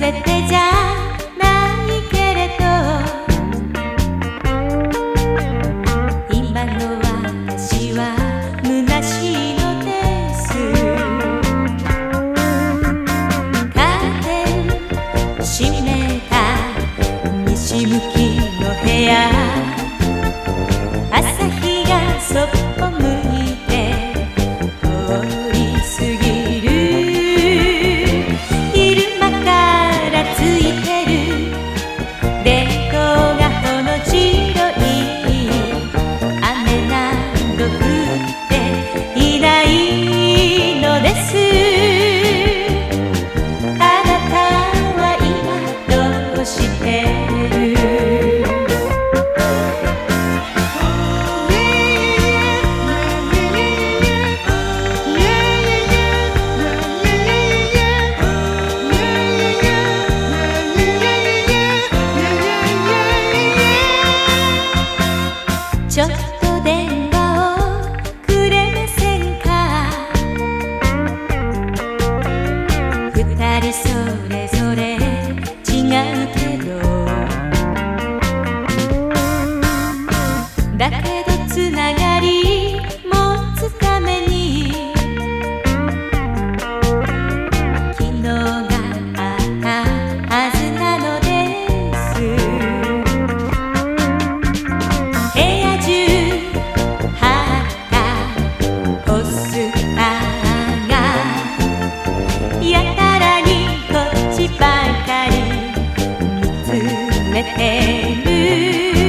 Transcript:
that they めてる 」